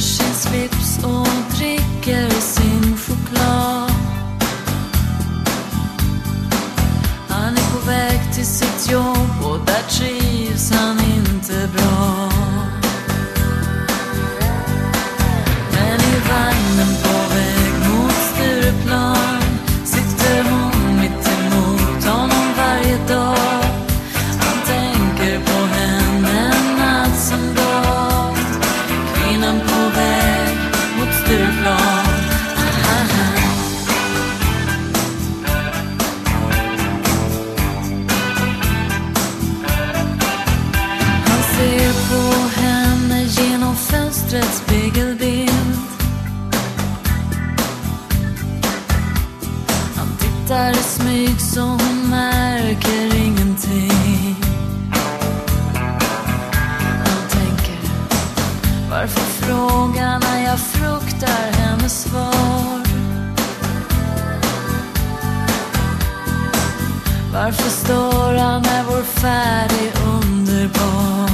Knyter sin slips och dricker sin choklad. Han är på väg till sitt jobb och Kvinnan på väg mot Stureplan. Han ser på henne genom fönstrets spegelbild. Han tittar i smyg som Fråga när jag fruktar hennes svar? Varför störa när vår färd är underbar?